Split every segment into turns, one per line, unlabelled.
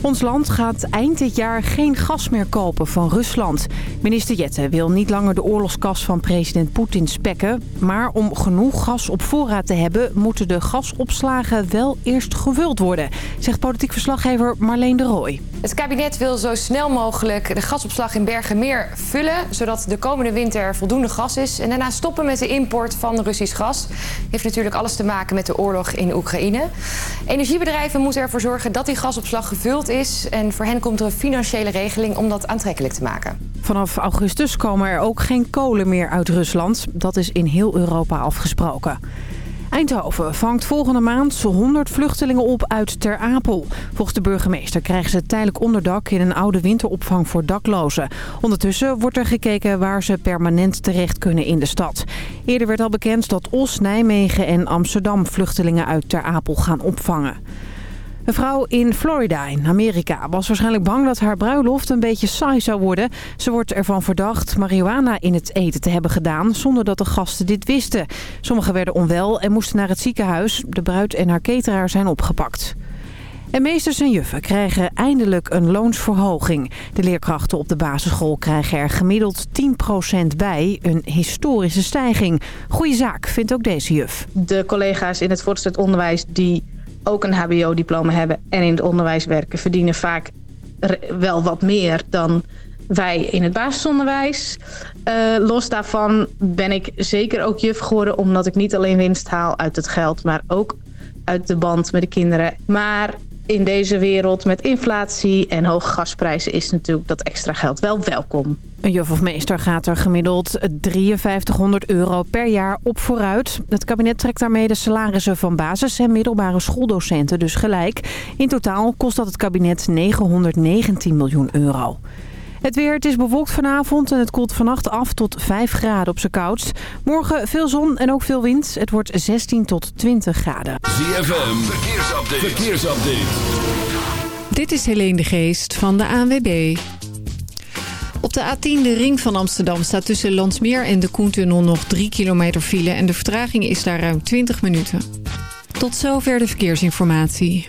Ons land gaat eind dit jaar geen gas meer kopen van Rusland. Minister Jette wil niet langer de oorlogskas van president Poetin spekken. Maar om genoeg gas op voorraad te hebben... moeten de gasopslagen wel eerst gevuld worden... zegt politiek verslaggever Marleen de Rooij.
Het kabinet wil zo snel mogelijk de gasopslag in Bergenmeer vullen... zodat de komende winter voldoende gas is. En daarna stoppen met de import van Russisch gas. Heeft natuurlijk alles te maken met de oorlog in Oekraïne. Energiebedrijven moeten ervoor zorgen dat die gasopslag gevuld is. En voor hen komt er een financiële regeling om dat aantrekkelijk te maken.
Vanaf augustus komen er ook geen kolen meer uit Rusland. Dat is in heel Europa afgesproken. Eindhoven vangt volgende maand 100 vluchtelingen op uit Ter Apel. Volgens de burgemeester krijgen ze tijdelijk onderdak in een oude winteropvang voor daklozen. Ondertussen wordt er gekeken waar ze permanent terecht kunnen in de stad. Eerder werd al bekend dat Os, Nijmegen en Amsterdam vluchtelingen uit Ter Apel gaan opvangen. Een vrouw in Florida in Amerika was waarschijnlijk bang dat haar bruiloft een beetje saai zou worden. Ze wordt ervan verdacht marihuana in het eten te hebben gedaan zonder dat de gasten dit wisten. Sommigen werden onwel en moesten naar het ziekenhuis. De bruid en haar cateraar zijn opgepakt. En meesters en juffen krijgen eindelijk een loonsverhoging. De leerkrachten op de basisschool krijgen er gemiddeld 10% bij. Een historische stijging. Goeie zaak, vindt ook deze juf.
De collega's in het voortgezet onderwijs die ook een hbo-diploma hebben en in het onderwijs werken... verdienen vaak wel wat meer dan wij in het basisonderwijs. Uh, los daarvan ben ik zeker ook juf geworden... omdat ik niet alleen winst haal uit het geld... maar ook uit de band met de kinderen. Maar in deze wereld met inflatie en hoge gasprijzen is natuurlijk dat extra geld wel welkom.
Een juf of meester gaat er gemiddeld 5300 euro per jaar op vooruit. Het kabinet trekt daarmee de salarissen van basis- en middelbare schooldocenten dus gelijk. In totaal kost dat het kabinet 919 miljoen euro. Het weer, het is bewolkt vanavond en het koelt vannacht af tot 5 graden op zijn koudst. Morgen veel zon en ook veel wind. Het wordt 16 tot 20 graden.
ZFM, verkeersupdate. verkeersupdate.
Dit is Helene de Geest van de ANWB. Op de A10, de ring van Amsterdam, staat tussen Landsmeer en de Koentunnel nog 3 kilometer file. En de vertraging is daar ruim 20 minuten. Tot zover de verkeersinformatie.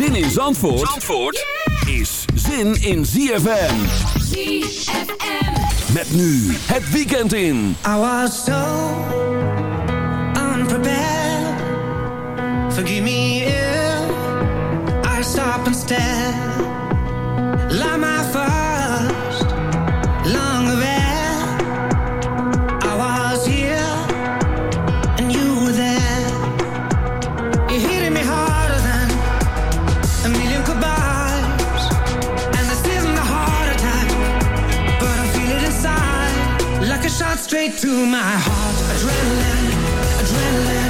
Zin in Zandvoort, Zandvoort is zin in ZFM.
ZFM.
Met nu het weekend in.
I was so unprepared. Forgive me if I stop and stare. To my heart. Adrenaline, adrenaline,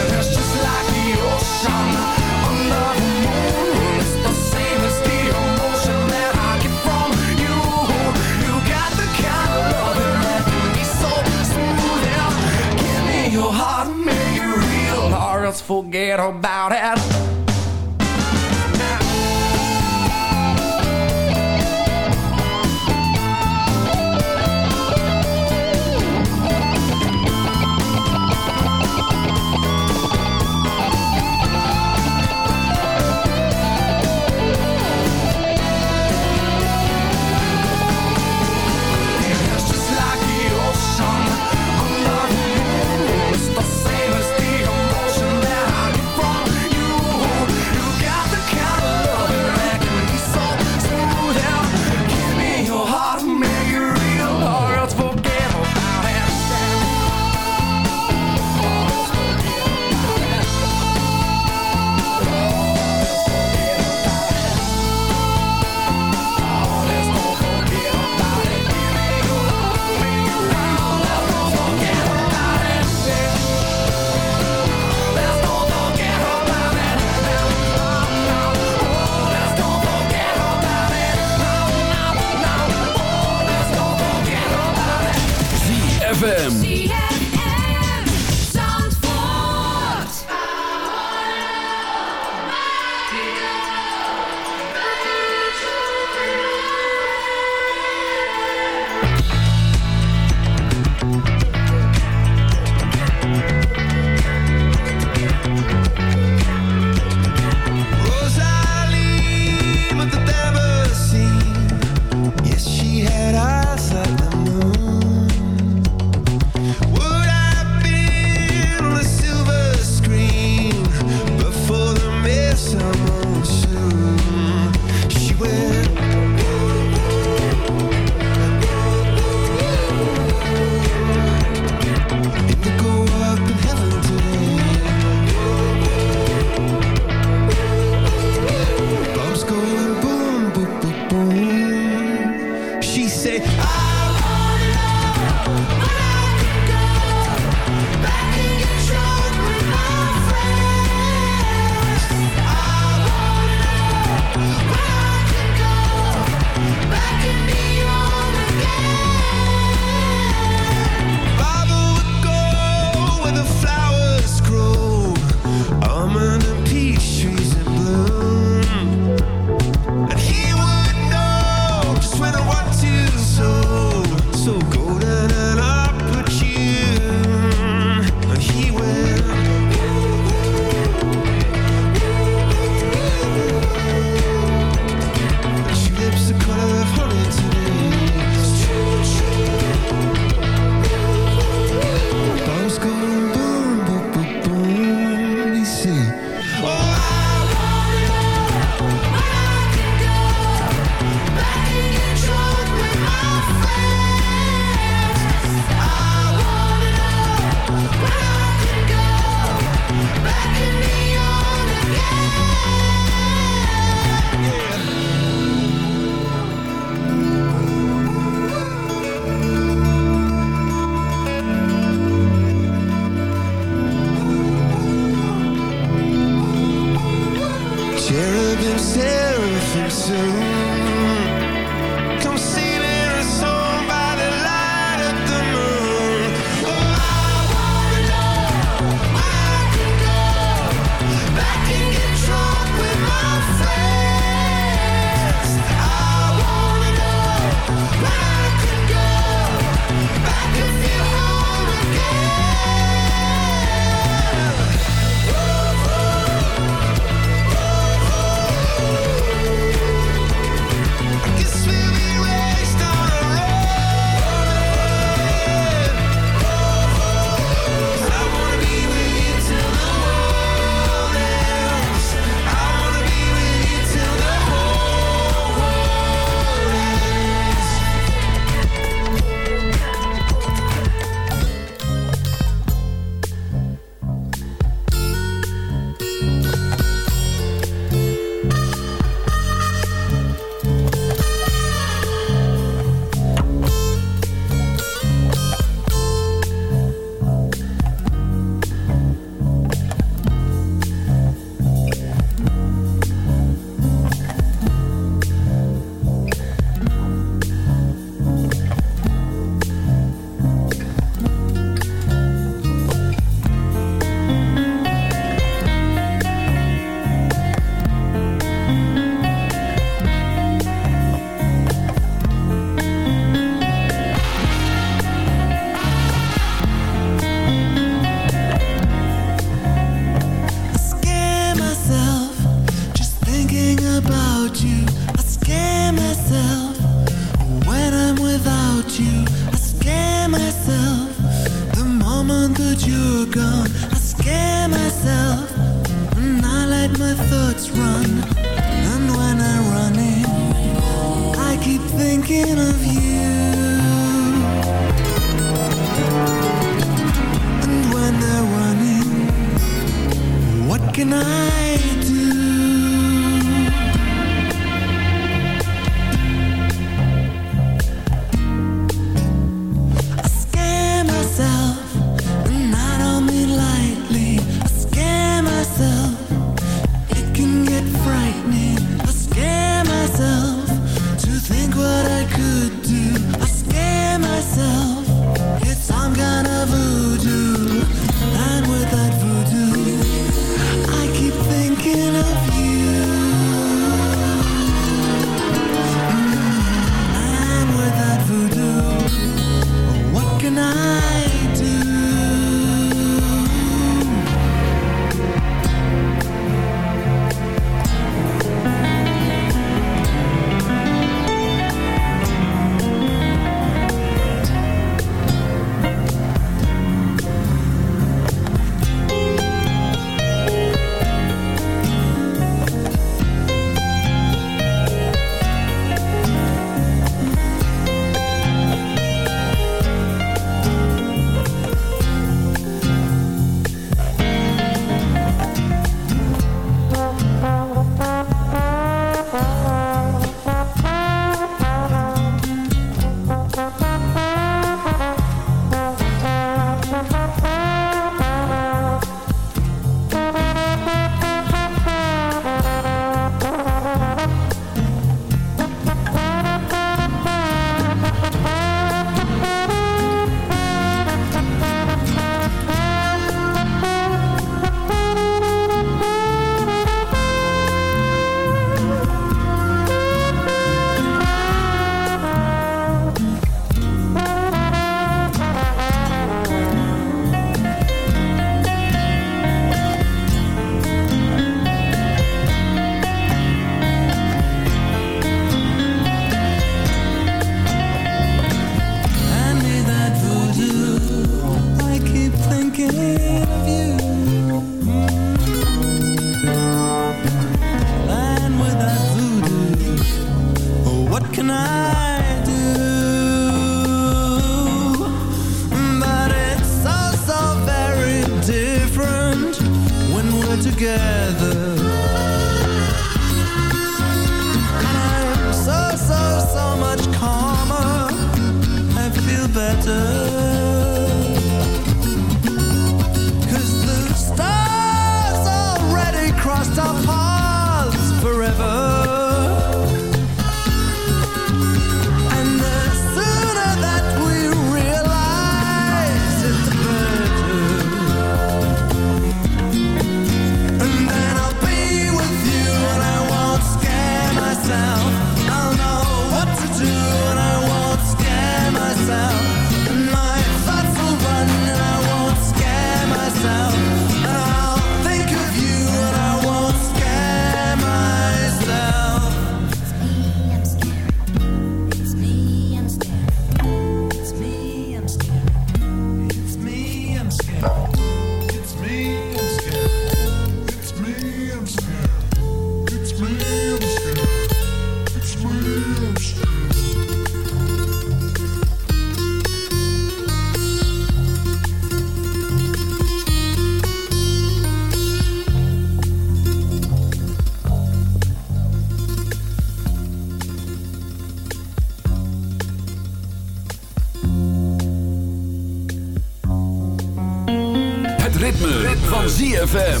ZFM.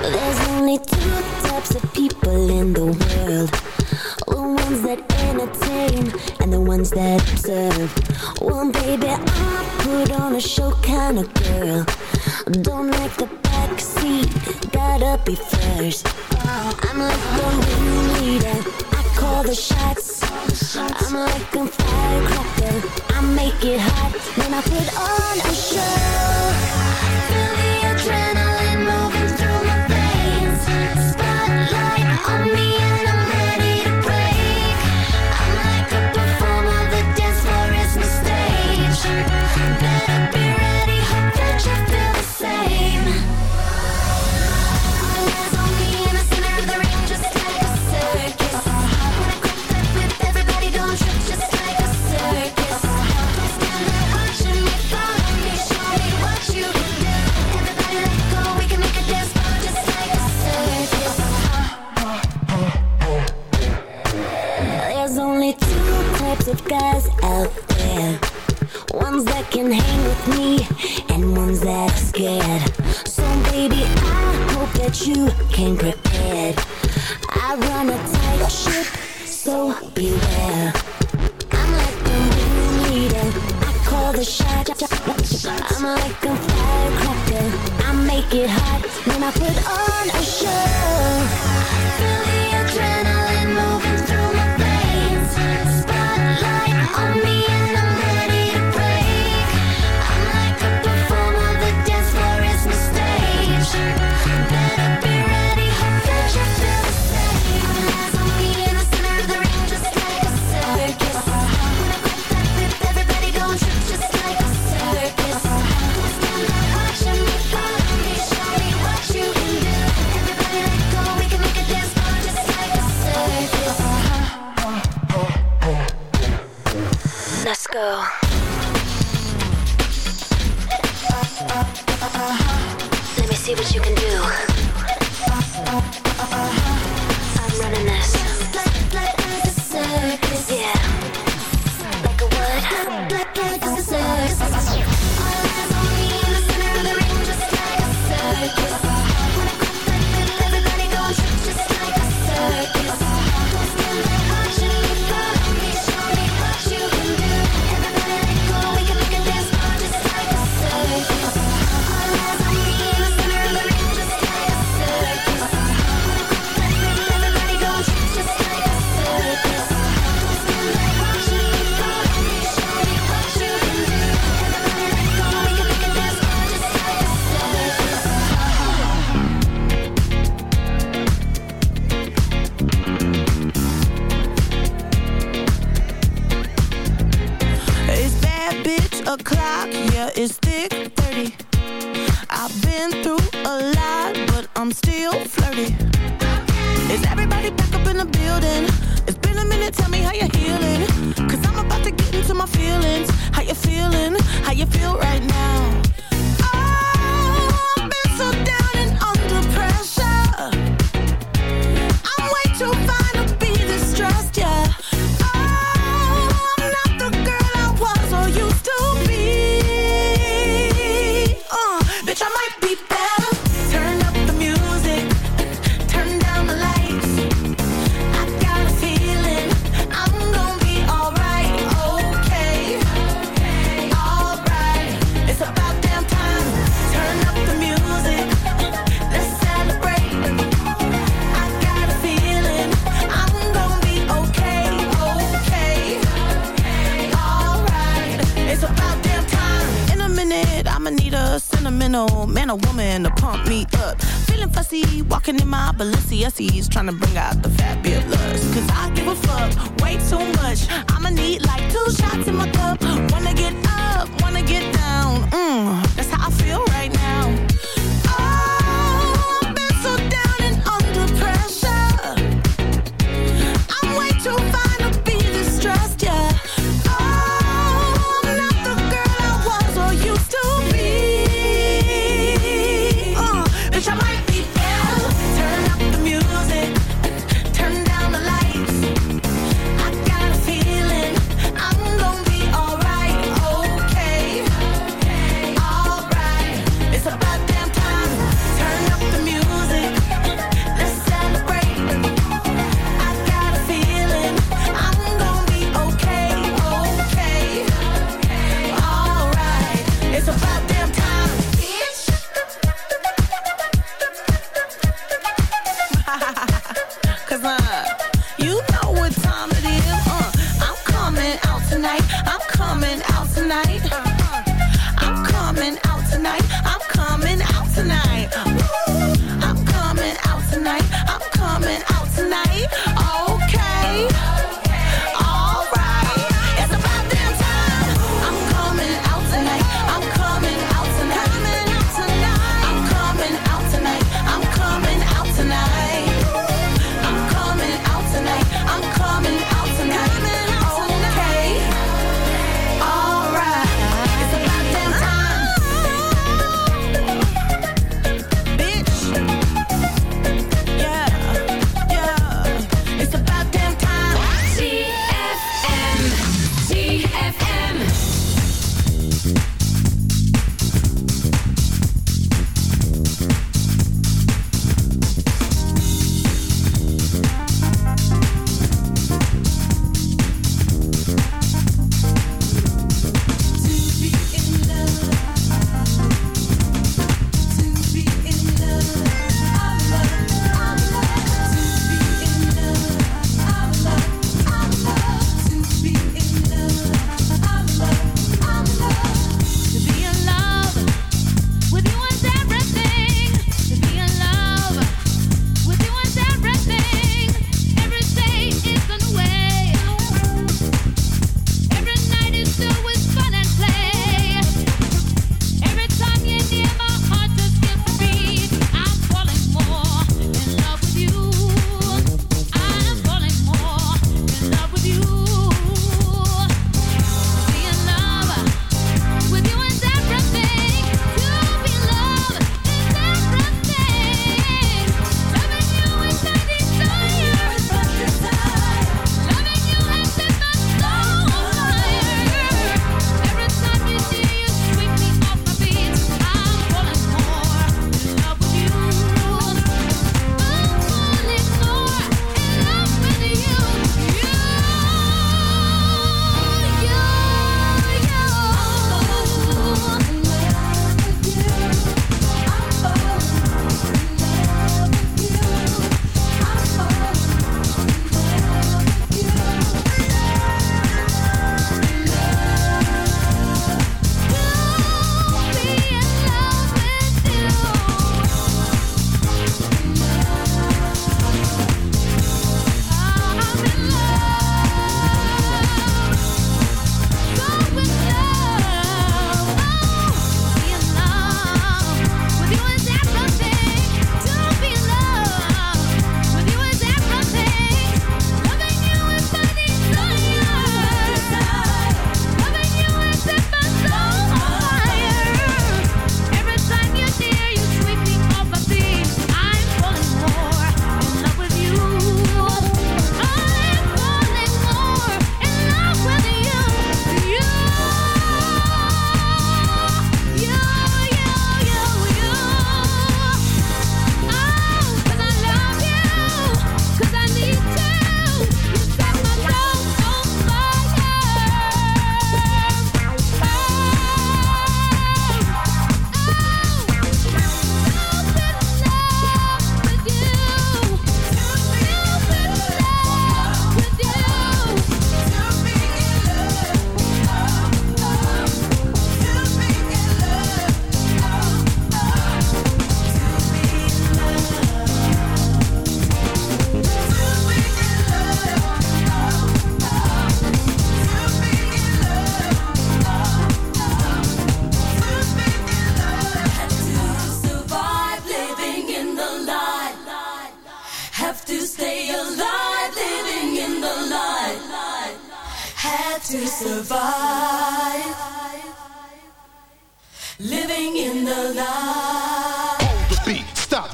There's only two types of people in the world. The ones that entertain and the ones that observe. One baby, I put on a show kind of girl. Don't like the backseat, gotta be first. I'm like the leader call the shots. I'm like a firecracker. I make it hot when I put on a show. Feel the adrenaline.
of guys out there. Ones that can hang with me, and ones that are scared. So, baby, I hope that you can prepare. Let me see what you can do. I'm running this. Yeah.
no man or woman to pump me up. Feeling fussy, walking in my Balenciennes, trying to bring out the fabulous. Cause I give a fuck way too much. I'ma need like two shots in my cup. Wanna get up, wanna get down. Mmm, that's how I feel right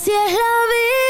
así es la vida.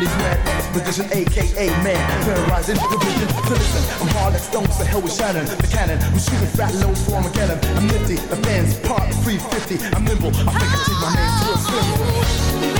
many grand exposition, aka man, terrorizing the vision. So listen, I'm hard like stone, so hell with Shannon, the cannon. I'm shooting fat loads for Armageddon. I'm nifty, the fans part 350. I'm nimble, I think I take my name to a swim.